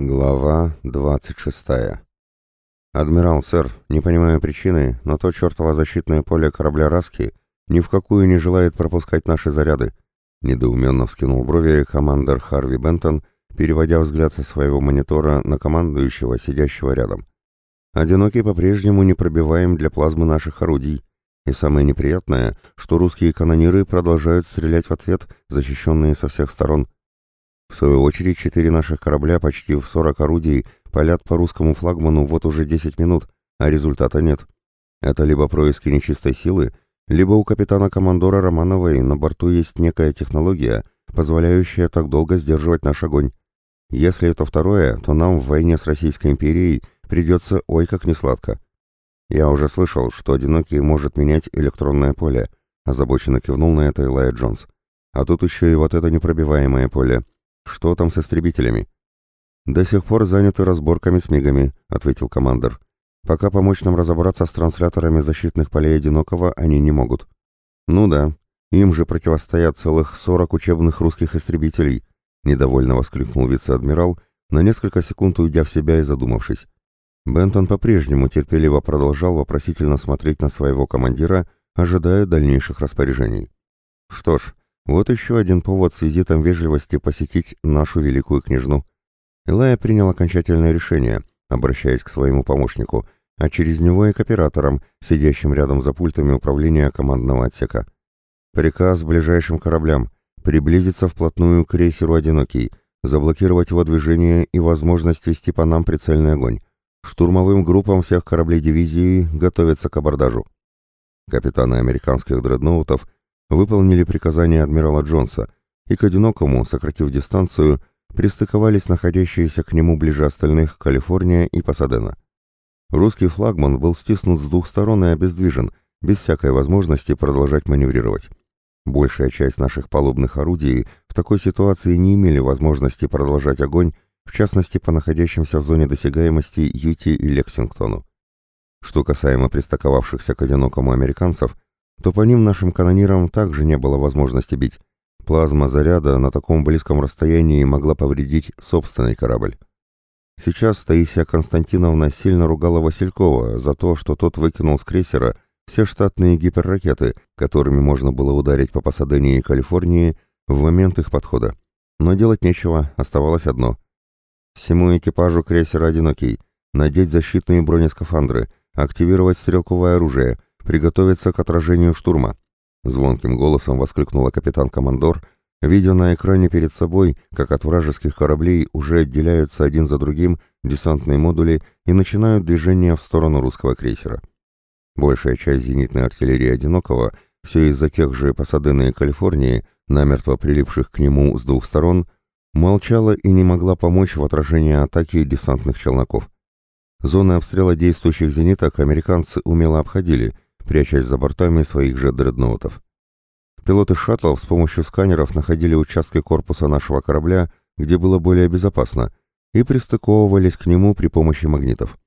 Глава 26. «Адмирал, сэр, не понимаю причины, но то чертово защитное поле корабля «Раски» ни в какую не желает пропускать наши заряды», недоуменно вскинул брови командор Харви Бентон, переводя взгляд со своего монитора на командующего, сидящего рядом. «Одинокий по-прежнему не пробиваем для плазмы наших орудий, и самое неприятное, что русские канониры продолжают стрелять в ответ, защищенные со всех сторон». В свою очередь, четыре наших корабля почти в 40 орудий палят по русскому флагману вот уже 10 минут, а результата нет. Это либо происки нечистой силы, либо у капитана-командора Романовой на борту есть некая технология, позволяющая так долго сдерживать наш огонь. Если это второе, то нам в войне с Российской империей придется ой как несладко. Я уже слышал, что одинокий может менять электронное поле, озабоченно кивнул на это Элайя Джонс. А тут еще и вот это непробиваемое поле. «Что там с истребителями?» «До сих пор заняты разборками с мигами», — ответил командир. «Пока помочь нам разобраться с трансляторами защитных полей одинокого они не могут». «Ну да, им же противостоят целых сорок учебных русских истребителей», — недовольно воскликнул вице-адмирал, на несколько секунд уйдя в себя и задумавшись. Бентон по-прежнему терпеливо продолжал вопросительно смотреть на своего командира, ожидая дальнейших распоряжений. «Что ж, вот еще один повод с визитом вежливости посетить нашу великую княжну. Илая принял окончательное решение, обращаясь к своему помощнику, а через него и к операторам, сидящим рядом за пультами управления командного отсека. Приказ ближайшим кораблям приблизиться вплотную к крейсеру «Одинокий», заблокировать его движение и возможность вести по нам прицельный огонь. Штурмовым группам всех кораблей дивизии готовиться к абордажу. Капитаны американских дредноутов – выполнили приказание адмирала Джонса и к одинокому, сократив дистанцию, пристыковались находящиеся к нему ближе остальных Калифорния и Пасадена. Русский флагман был стиснут с двух сторон и обездвижен, без всякой возможности продолжать маневрировать. Большая часть наших палубных орудий в такой ситуации не имели возможности продолжать огонь, в частности по находящимся в зоне досягаемости Юти и Лексингтону. Что касаемо пристыковавшихся к одинокому американцев – то по ним нашим канонирам также не было возможности бить. Плазма заряда на таком близком расстоянии могла повредить собственный корабль. Сейчас Таисия Константиновна сильно ругала Василькова за то, что тот выкинул с крейсера все штатные гиперракеты, которыми можно было ударить по Пасадене Калифорнии в момент их подхода. Но делать нечего, оставалось одно. Всему экипажу крейсера «Одинокий» надеть защитные бронескафандры, активировать стрелковое оружие — приготовиться к отражению штурма!» Звонким голосом воскликнула капитан-командор, видя на экране перед собой, как от вражеских кораблей уже отделяются один за другим десантные модули и начинают движение в сторону русского крейсера. Большая часть зенитной артиллерии «Одинокого» все из-за тех же Пасадены и Калифорнии, намертво прилипших к нему с двух сторон, молчала и не могла помочь в отражении атаки десантных челноков. Зоны обстрела действующих зениток американцы умело обходили – прячась за бортами своих же дредноутов. Пилоты шаттлов с помощью сканеров находили участки корпуса нашего корабля, где было более безопасно, и пристыковывались к нему при помощи магнитов.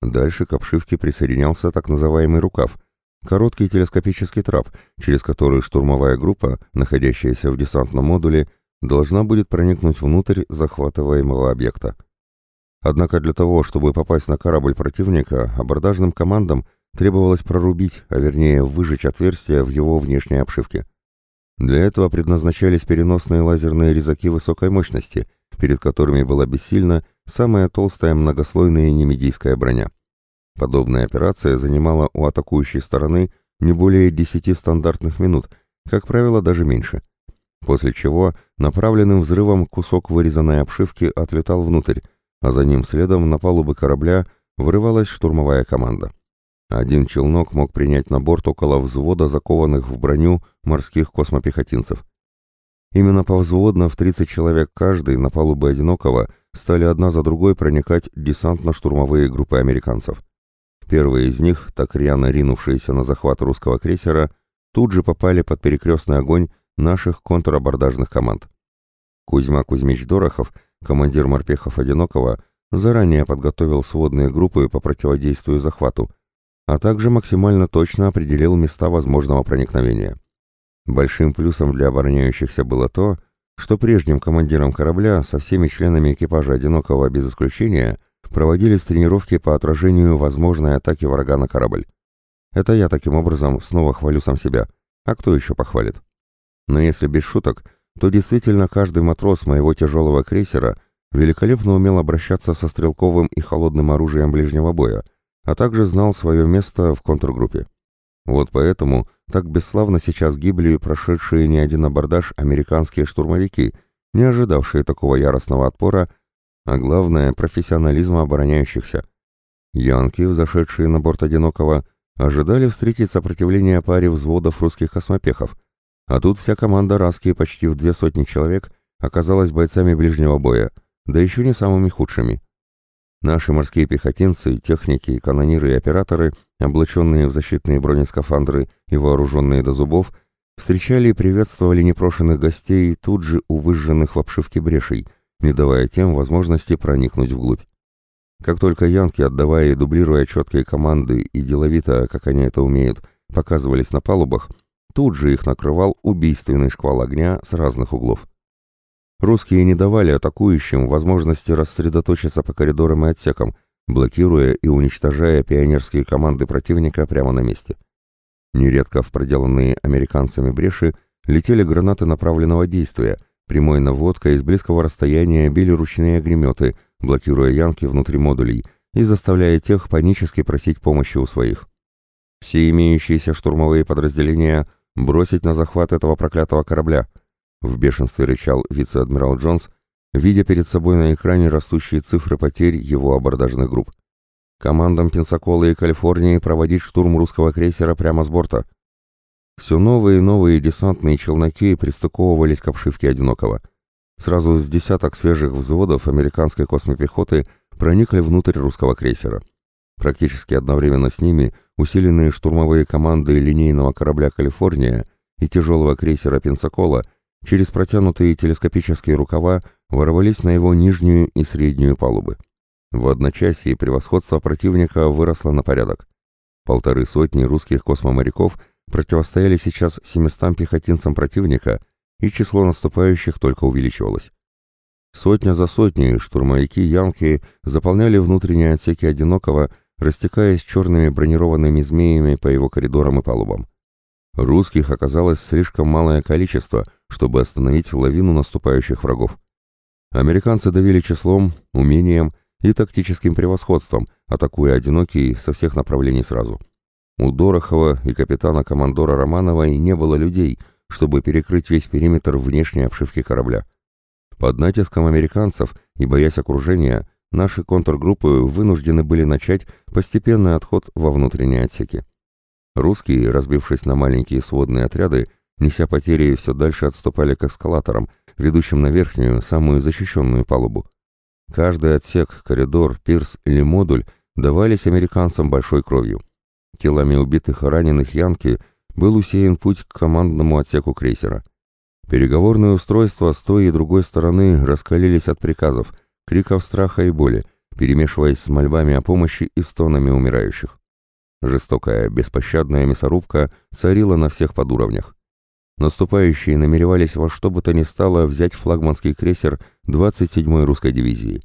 Дальше к обшивке присоединялся так называемый рукав, короткий телескопический трап, через который штурмовая группа, находящаяся в десантном модуле, должна будет проникнуть внутрь захватываемого объекта. Однако для того, чтобы попасть на корабль противника, абордажным командам требовалось прорубить, а вернее выжечь отверстие в его внешней обшивке. Для этого предназначались переносные лазерные резаки высокой мощности, перед которыми была бессильна самая толстая многослойная немедийская броня. Подобная операция занимала у атакующей стороны не более 10 стандартных минут, как правило, даже меньше. После чего направленным взрывом кусок вырезанной обшивки отлетал внутрь, а за ним следом на палубы корабля вырывалась штурмовая команда. Один челнок мог принять на борт около взвода закованных в броню морских космопехотинцев. Именно повзводно в 30 человек каждый на палубе «Одинокого» стали одна за другой проникать десантно-штурмовые группы американцев. Первые из них, так рьяно ринувшиеся на захват русского крейсера, тут же попали под перекрестный огонь наших контрабордажных команд. Кузьма Кузьмич Дорохов, командир морпехов «Одинокого», заранее подготовил сводные группы по противодействию захвату – а также максимально точно определил места возможного проникновения. Большим плюсом для обороняющихся было то, что прежним командиром корабля со всеми членами экипажа «Одинокого» без исключения проводились тренировки по отражению возможной атаки врага на корабль. Это я таким образом снова хвалю сам себя. А кто еще похвалит? Но если без шуток, то действительно каждый матрос моего тяжелого крейсера великолепно умел обращаться со стрелковым и холодным оружием ближнего боя, а также знал свое место в контргруппе. Вот поэтому так бесславно сейчас гибли прошедшие не один абордаж американские штурмовики, не ожидавшие такого яростного отпора, а главное – профессионализма обороняющихся. Янки, взошедшие на борт «Одинокого», ожидали встретить сопротивление паре взводов русских космопехов, а тут вся команда Раски, почти в две сотни человек, оказалась бойцами ближнего боя, да еще не самыми худшими. Наши морские пехотинцы, техники, канониры и операторы, облаченные в защитные бронескафандры и вооруженные до зубов, встречали и приветствовали непрошенных гостей тут же у выжженных в обшивке брешей, не давая тем возможности проникнуть вглубь. Как только янки, отдавая и дублируя четкие команды и деловито, как они это умеют, показывались на палубах, тут же их накрывал убийственный шквал огня с разных углов. Русские не давали атакующим возможности рассредоточиться по коридорам и отсекам, блокируя и уничтожая пионерские команды противника прямо на месте. Нередко в проделанные американцами бреши летели гранаты направленного действия, прямой наводка из близкого расстояния били ручные огнеметы, блокируя янки внутри модулей и заставляя тех панически просить помощи у своих. Все имеющиеся штурмовые подразделения бросить на захват этого проклятого корабля. В бешенстве рычал вице-адмирал Джонс, видя перед собой на экране растущие цифры потерь его абордажных групп. Командам Пенсакола и Калифорнии проводить штурм русского крейсера прямо с борта. Все новые и новые десантные челноки пристыковывались к обшивке «Одинокого». Сразу с десяток свежих взводов американской космопехоты проникли внутрь русского крейсера. Практически одновременно с ними усиленные штурмовые команды линейного корабля «Калифорния» и тяжелого крейсера «Пенсакола» через протянутые телескопические рукава ворвались на его нижнюю и среднюю палубы. В одночасье превосходство противника выросло на порядок. Полторы сотни русских космоморяков противостояли сейчас 700 пехотинцам противника – и число наступающих только увеличивалось. Сотня за сотней штурмовики Янки заполняли внутренние отсеки одинокого, растекаясь черными бронированными змеями по его коридорам и палубам. Русских оказалось слишком малое количество, чтобы остановить лавину наступающих врагов. Американцы давили числом, умением и тактическим превосходством, атакуя одинокий со всех направлений сразу. У Дорохова и капитана-командора Романовой не было людей — чтобы перекрыть весь периметр внешней обшивки корабля. Под натиском американцев и боясь окружения, наши контргруппы вынуждены были начать постепенный отход во внутренние отсеки. Русские, разбившись на маленькие сводные отряды, неся потери, все дальше отступали к эскалаторам, ведущим на верхнюю, самую защищенную палубу. Каждый отсек, коридор, пирс или модуль давались американцам большой кровью. Телами убитых и раненых янки – был усеян путь к командному отсеку крейсера. Переговорные устройства с той и другой стороны раскалились от приказов, криков страха и боли, перемешиваясь с мольбами о помощи и стонами умирающих. Жестокая, беспощадная мясорубка царила на всех подуровнях. Наступающие намеревались во что бы то ни стало взять флагманский крейсер 27-й русской дивизии.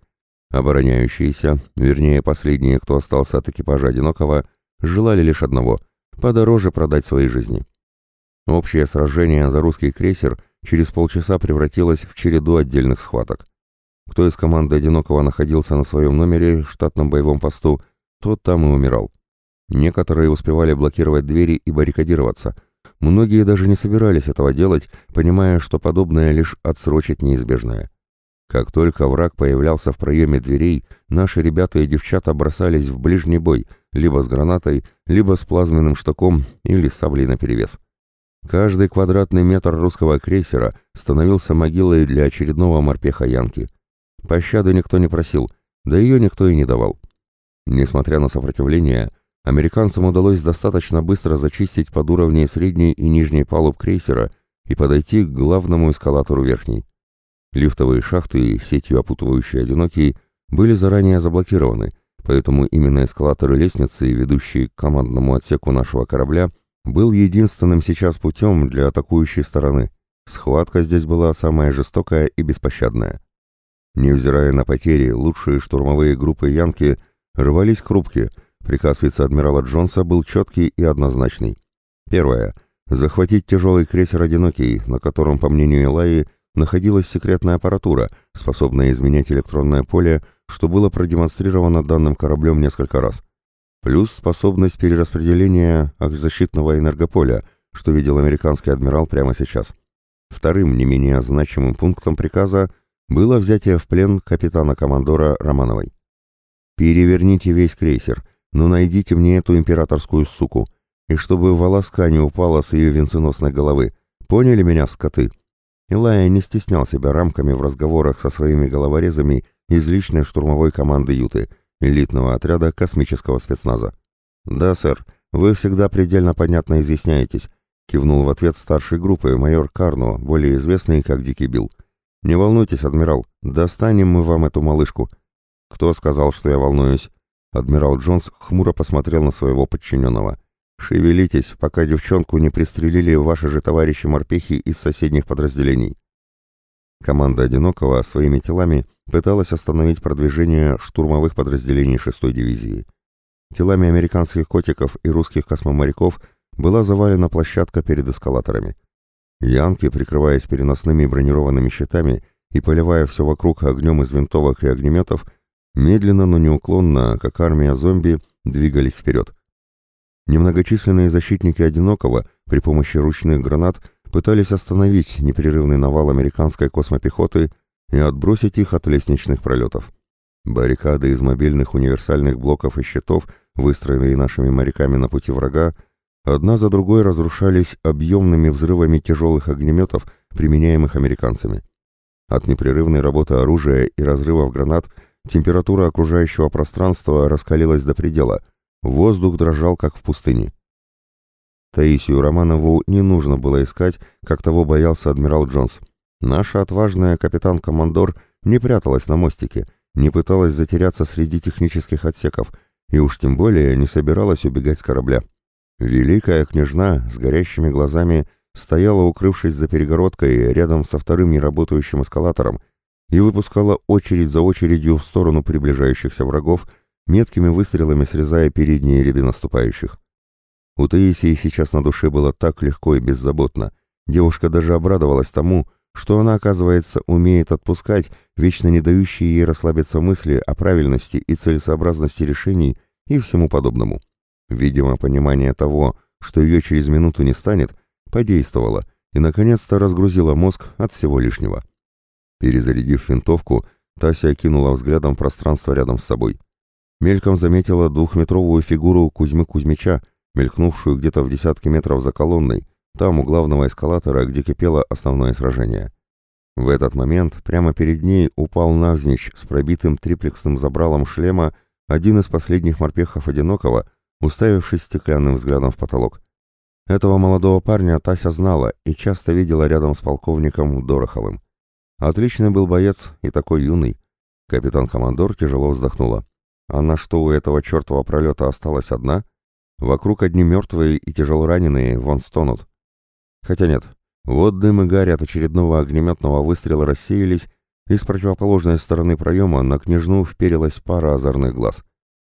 Обороняющиеся, вернее последние, кто остался от экипажа «Одинокого», желали лишь одного подороже продать свои жизни. Общее сражение за русский крейсер через полчаса превратилось в череду отдельных схваток. Кто из команды «Одинокого» находился на своем номере, штатном боевом посту, тот там и умирал. Некоторые успевали блокировать двери и баррикадироваться. Многие даже не собирались этого делать, понимая, что подобное лишь отсрочит неизбежное. Как только враг появлялся в проеме дверей, наши ребята и девчата бросались в ближний бой, либо с гранатой, либо с плазменным штыком или с саблей наперевес. Каждый квадратный метр русского крейсера становился могилой для очередного морпеха Янки. Пощады никто не просил, да ее никто и не давал. Несмотря на сопротивление, американцам удалось достаточно быстро зачистить под уровни средней и нижней палуб крейсера и подойти к главному эскалатору верхней. Лифтовые шахты, сетью опутывающие одинокие, были заранее заблокированы, поэтому именно эскалаторы лестницы, ведущие к командному отсеку нашего корабля, был единственным сейчас путем для атакующей стороны. Схватка здесь была самая жестокая и беспощадная. Невзирая на потери, лучшие штурмовые группы Янки рвались к рубке. Приказ вице-адмирала Джонса был четкий и однозначный. Первое. Захватить тяжелый крейсер «Одинокий», на котором, по мнению Элайи, находилась секретная аппаратура, способная изменять электронное поле, что было продемонстрировано данным кораблем несколько раз. Плюс способность перераспределения защитного энергополя, что видел американский адмирал прямо сейчас. Вторым, не менее значимым пунктом приказа было взятие в плен капитана-командора Романовой. «Переверните весь крейсер, но найдите мне эту императорскую суку, и чтобы волоска не упала с ее венценосной головы. Поняли меня, скоты?» Илая не стеснял себя рамками в разговорах со своими головорезами из личной штурмовой команды Юты, элитного отряда космического спецназа. «Да, сэр, вы всегда предельно понятно изъясняетесь», кивнул в ответ старшей группы майор Карно, более известный как Дикий Билл. «Не волнуйтесь, адмирал, достанем мы вам эту малышку». «Кто сказал, что я волнуюсь?» Адмирал Джонс хмуро посмотрел на своего подчиненного. «Шевелитесь, пока девчонку не пристрелили ваши же товарищи-морпехи из соседних подразделений». Команда «Одинокого» своими телами пыталась остановить продвижение штурмовых подразделений 6-й дивизии. Телами американских котиков и русских космоморяков была завалена площадка перед эскалаторами. Янки, прикрываясь переносными бронированными щитами и поливая все вокруг огнем из винтовок и огнеметов, медленно, но неуклонно, как армия зомби, двигались вперед. Немногочисленные защитники Одинокого при помощи ручных гранат пытались остановить непрерывный навал американской космопехоты и отбросить их от лестничных пролетов. Баррикады из мобильных универсальных блоков и щитов, выстроенные нашими моряками на пути врага, одна за другой разрушались объемными взрывами тяжелых огнеметов, применяемых американцами. От непрерывной работы оружия и разрывов гранат температура окружающего пространства раскалилась до предела – Воздух дрожал, как в пустыне. Таисию Романову не нужно было искать, как того боялся адмирал Джонс. Наша отважная капитан-командор не пряталась на мостике, не пыталась затеряться среди технических отсеков, и уж тем более не собиралась убегать с корабля. Великая княжна с горящими глазами стояла, укрывшись за перегородкой рядом со вторым неработающим эскалатором, и выпускала очередь за очередью в сторону приближающихся врагов, меткими выстрелами срезая передние ряды наступающих. У Таисии сейчас на душе было так легко и беззаботно. Девушка даже обрадовалась тому, что она, оказывается, умеет отпускать вечно не дающие ей расслабиться мысли о правильности и целесообразности решений и всему подобному. Видимо, понимание того, что ее через минуту не станет, подействовало и, наконец-то, разгрузило мозг от всего лишнего. Перезарядив винтовку, Тася окинула взглядом пространство рядом с собой мельком заметила двухметровую фигуру Кузьмы Кузьмича, мелькнувшую где-то в десятке метров за колонной, там у главного эскалатора, где кипело основное сражение. В этот момент прямо перед ней упал навзничь с пробитым триплексным забралом шлема один из последних морпехов Одинокого, уставившись стеклянным взглядом в потолок. Этого молодого парня Тася знала и часто видела рядом с полковником Дороховым. Отличный был боец и такой юный. Капитан-командор тяжело вздохнула. Она что, у этого чертова пролета осталась одна? Вокруг одни мертвые и тяжело раненые вон стонут. Хотя нет, вот дым и гарь от очередного огнеметного выстрела рассеялись, и с противоположной стороны проема на княжну вперилась пара озорных глаз.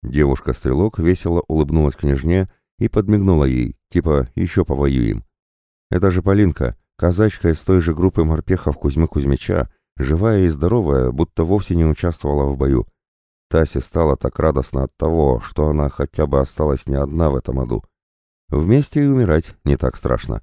Девушка-стрелок весело улыбнулась княжне и подмигнула ей, типа «еще повоюем». Это же Полинка, казачка из той же группы морпехов Кузьмы Кузьмича, живая и здоровая, будто вовсе не участвовала в бою. Тасе стало так радостно от того, что она хотя бы осталась не одна в этом аду. Вместе и умирать не так страшно.